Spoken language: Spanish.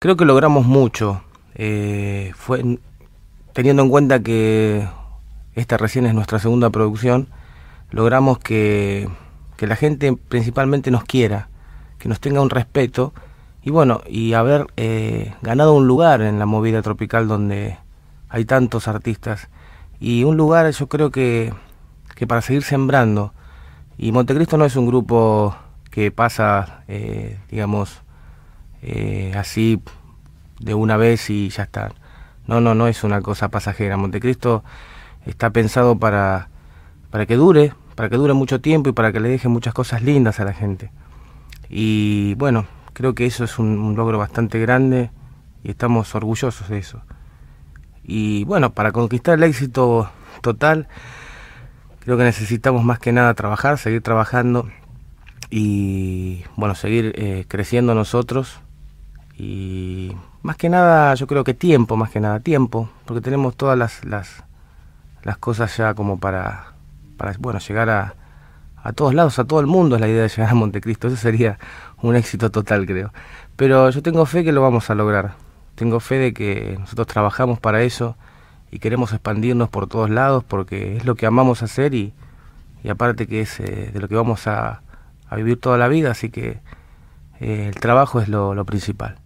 Creo que logramos mucho, eh, fue, teniendo en cuenta que esta recién es nuestra segunda producción, logramos que, que la gente principalmente nos quiera, que nos tenga un respeto y bueno, y haber eh, ganado un lugar en la movida tropical donde hay tantos artistas. Y un lugar yo creo que, que para seguir sembrando. Y Montecristo no es un grupo que pasa, eh, digamos, eh, así de una vez y ya está. No, no, no es una cosa pasajera. Montecristo está pensado para, para que dure, para que dure mucho tiempo y para que le deje muchas cosas lindas a la gente. Y bueno, creo que eso es un, logro bastante grande y estamos orgullosos de eso. Y bueno, para conquistar el éxito total, creo que necesitamos más que nada trabajar, seguir trabajando y bueno, seguir eh, creciendo nosotros y más que nada yo creo que tiempo, más que nada tiempo, porque tenemos todas las, las, las cosas ya como para, para bueno, llegar a, a todos lados, a todo el mundo es la idea de llegar a Montecristo, eso sería un éxito total creo. Pero yo tengo fe que lo vamos a lograr, tengo fe de que nosotros trabajamos para eso y queremos expandirnos por todos lados porque es lo que amamos hacer y, y aparte que es eh, de lo que vamos a, a, vivir toda la vida, así que eh, el trabajo es lo, lo principal.